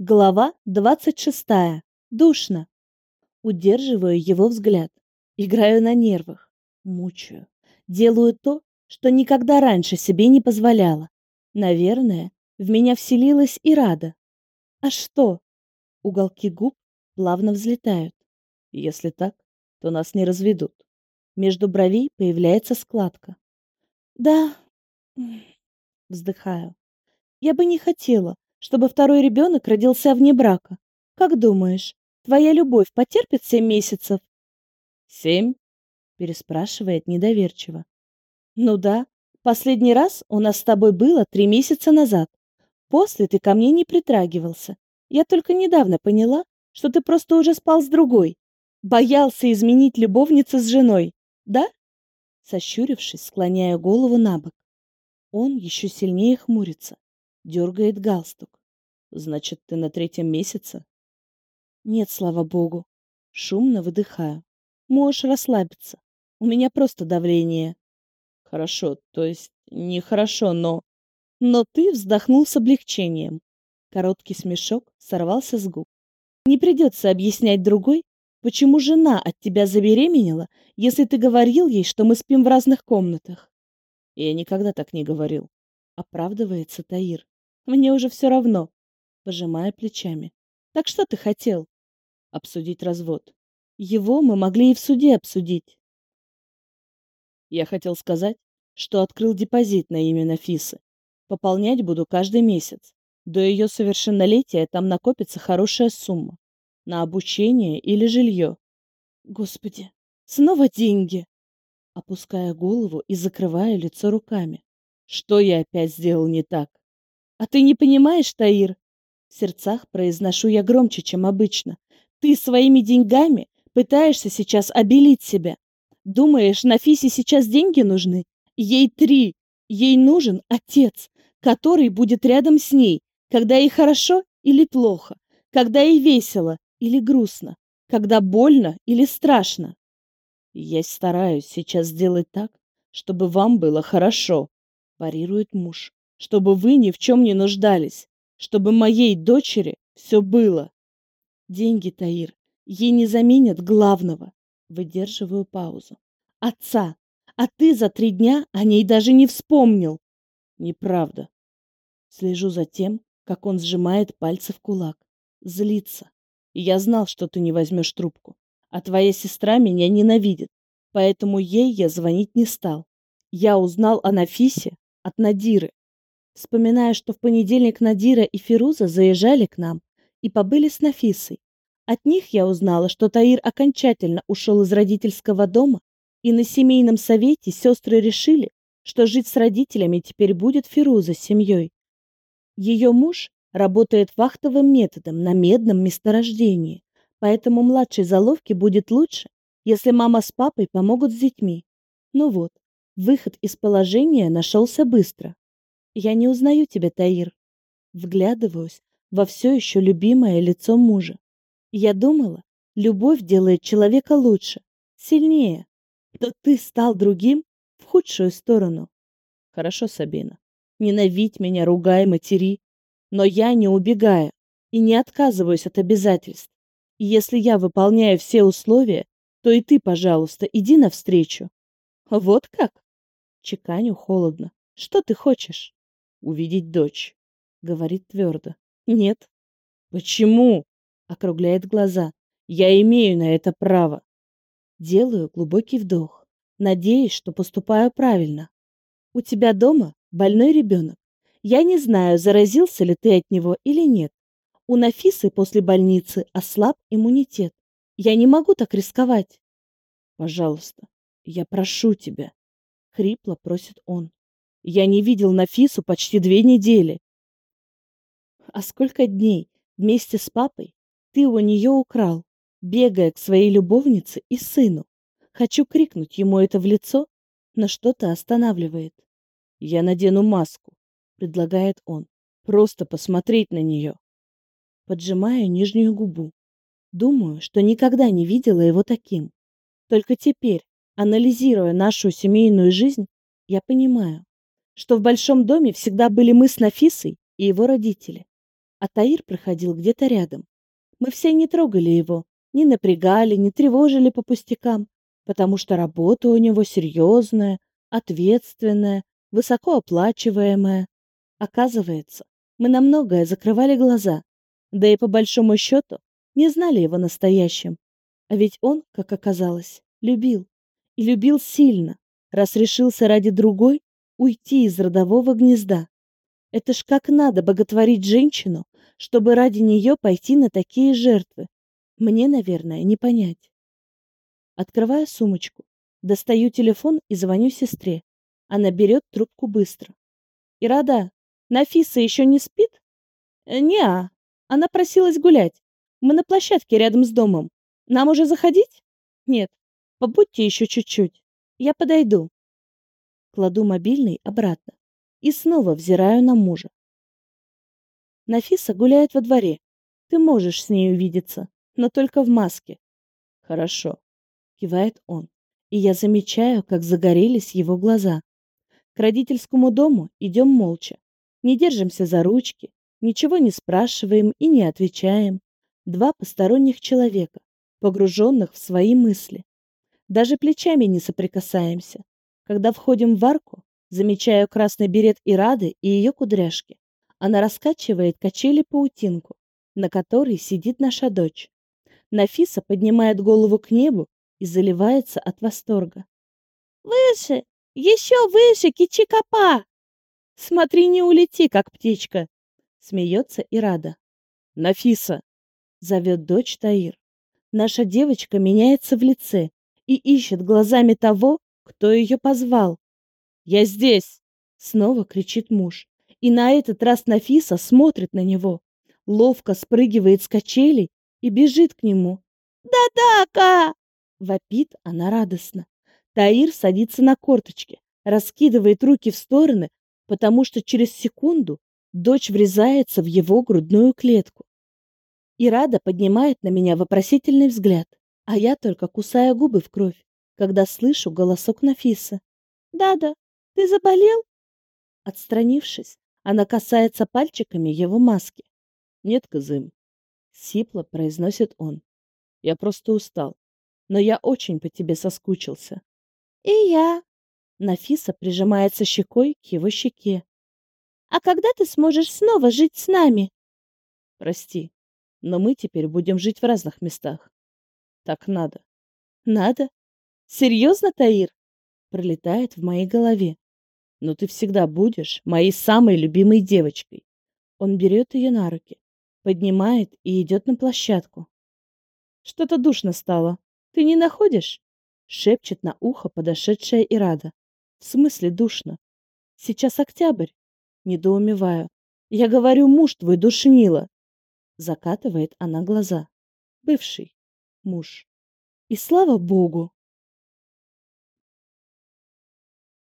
Глава двадцать шестая. Душно. Удерживаю его взгляд. Играю на нервах. Мучаю. Делаю то, что никогда раньше себе не позволяла. Наверное, в меня вселилась и рада. А что? Уголки губ плавно взлетают. Если так, то нас не разведут. Между бровей появляется складка. Да, вздыхаю. Я бы не хотела, чтобы второй ребенок родился вне брака. Как думаешь, твоя любовь потерпит семь месяцев? Семь? Переспрашивает недоверчиво. Ну да, последний раз у нас с тобой было три месяца назад. После ты ко мне не притрагивался. Я только недавно поняла, что ты просто уже спал с другой. Боялся изменить любовницу с женой, да? Сощурившись, склоняя голову на бок. Он еще сильнее хмурится, дергает галстук. Значит, ты на третьем месяце? Нет, слава богу. Шумно выдыхаю. Можешь расслабиться. У меня просто давление. Хорошо, то есть нехорошо, но... Но ты вздохнул с облегчением. Короткий смешок сорвался с губ. Не придется объяснять другой, почему жена от тебя забеременела, если ты говорил ей, что мы спим в разных комнатах. Я никогда так не говорил. Оправдывается Таир. Мне уже все равно. Пожимая плечами. Так что ты хотел? Обсудить развод. Его мы могли и в суде обсудить. Я хотел сказать, что открыл депозит на имя Нафисы. Пополнять буду каждый месяц. До ее совершеннолетия там накопится хорошая сумма. На обучение или жилье. Господи, снова деньги опуская голову и закрывая лицо руками. Что я опять сделал не так? А ты не понимаешь, Таир? В сердцах произношу я громче, чем обычно. Ты своими деньгами пытаешься сейчас обелить себя. Думаешь, Нафисе сейчас деньги нужны? Ей три. Ей нужен отец, который будет рядом с ней, когда ей хорошо или плохо, когда ей весело или грустно, когда больно или страшно. Я стараюсь сейчас сделать так, чтобы вам было хорошо, парирует муж, чтобы вы ни в чем не нуждались, чтобы моей дочери все было. Деньги, Таир, ей не заменят главного. Выдерживаю паузу. Отца, а ты за три дня о ней даже не вспомнил. Неправда. Слежу за тем, как он сжимает пальцы в кулак. Злится. я знал, что ты не возьмешь трубку а твоя сестра меня ненавидит, поэтому ей я звонить не стал. Я узнал о Нафисе от Надиры. Вспоминая, что в понедельник Надира и Фируза заезжали к нам и побыли с Нафисой. От них я узнала, что Таир окончательно ушел из родительского дома, и на семейном совете сестры решили, что жить с родителями теперь будет Фируза с семьей. Ее муж работает вахтовым методом на медном месторождении. Поэтому младшей заловке будет лучше, если мама с папой помогут с детьми. Ну вот, выход из положения нашелся быстро. Я не узнаю тебя, Таир. Вглядываюсь во все еще любимое лицо мужа. Я думала, любовь делает человека лучше, сильнее. Но ты стал другим в худшую сторону. Хорошо, Сабина. Ненавидь меня, ругай, матери. Но я не убегаю и не отказываюсь от обязательств. И если я выполняю все условия, то и ты, пожалуйста, иди навстречу. Вот как? Чеканю холодно. Что ты хочешь? Увидеть дочь. Говорит твердо. Нет. Почему? Округляет глаза. Я имею на это право. Делаю глубокий вдох. Надеюсь, что поступаю правильно. У тебя дома больной ребенок. Я не знаю, заразился ли ты от него или нет. У Нафисы после больницы ослаб иммунитет. Я не могу так рисковать. Пожалуйста, я прошу тебя, хрипло просит он. Я не видел Нафису почти две недели. А сколько дней вместе с папой ты у нее украл, бегая к своей любовнице и сыну? Хочу крикнуть ему это в лицо, но что-то останавливает. Я надену маску, предлагает он. Просто посмотреть на нее поджимая нижнюю губу. Думаю, что никогда не видела его таким. Только теперь, анализируя нашу семейную жизнь, я понимаю, что в большом доме всегда были мы с Нафисой и его родители. а Таир проходил где-то рядом. Мы все не трогали его, не напрягали, не тревожили по пустякам, потому что работа у него серьезная, ответственная, высокооплачиваемая. Оказывается, мы на многое закрывали глаза, да и по большому счету не знали его настоящим. А ведь он, как оказалось, любил. И любил сильно, раз решился ради другой уйти из родового гнезда. Это ж как надо боготворить женщину, чтобы ради нее пойти на такие жертвы. Мне, наверное, не понять. Открываю сумочку, достаю телефон и звоню сестре. Она берет трубку быстро. «Ирада, Нафиса еще не спит?» «Э, «Не-а. Она просилась гулять. Мы на площадке рядом с домом. Нам уже заходить?» «Нет. Побудьте еще чуть-чуть. Я подойду». Кладу мобильный обратно и снова взираю на мужа. Нафиса гуляет во дворе. Ты можешь с ней увидеться, но только в маске. Хорошо, кивает он, и я замечаю, как загорелись его глаза. К родительскому дому идем молча. Не держимся за ручки, ничего не спрашиваем и не отвечаем. Два посторонних человека, погруженных в свои мысли. Даже плечами не соприкасаемся. Когда входим в арку, Замечаю красный берет Ирады и ее кудряшки. Она раскачивает качели-паутинку, на которой сидит наша дочь. Нафиса поднимает голову к небу и заливается от восторга. «Выше! Еще выше, кичи-копа!» «Смотри, не улети, как птичка!» Смеется Ирада. «Нафиса!» Зовет дочь Таир. Наша девочка меняется в лице и ищет глазами того, кто ее позвал. «Я здесь!» — снова кричит муж. И на этот раз Нафиса смотрит на него, ловко спрыгивает с качелей и бежит к нему. «Да-да-ка!» — вопит она радостно. Таир садится на корточки, раскидывает руки в стороны, потому что через секунду дочь врезается в его грудную клетку. И Рада поднимает на меня вопросительный взгляд, а я только кусаю губы в кровь, когда слышу голосок Нафисы. «Да-да, ты заболел? Отстранившись, она касается пальчиками его маски. Нет, Кызым. Сипло произносит он. Я просто устал. Но я очень по тебе соскучился. И я. Нафиса прижимается щекой к его щеке. А когда ты сможешь снова жить с нами? Прости, но мы теперь будем жить в разных местах. Так надо. Надо? Серьезно, Таир? Пролетает в моей голове но ты всегда будешь моей самой любимой девочкой. Он берет ее на руки, поднимает и идет на площадку. Что-то душно стало. Ты не находишь? Шепчет на ухо подошедшая Ирада. В смысле душно? Сейчас октябрь. Недоумеваю. Я говорю, муж твой душнило. Закатывает она глаза. Бывший муж. И слава богу,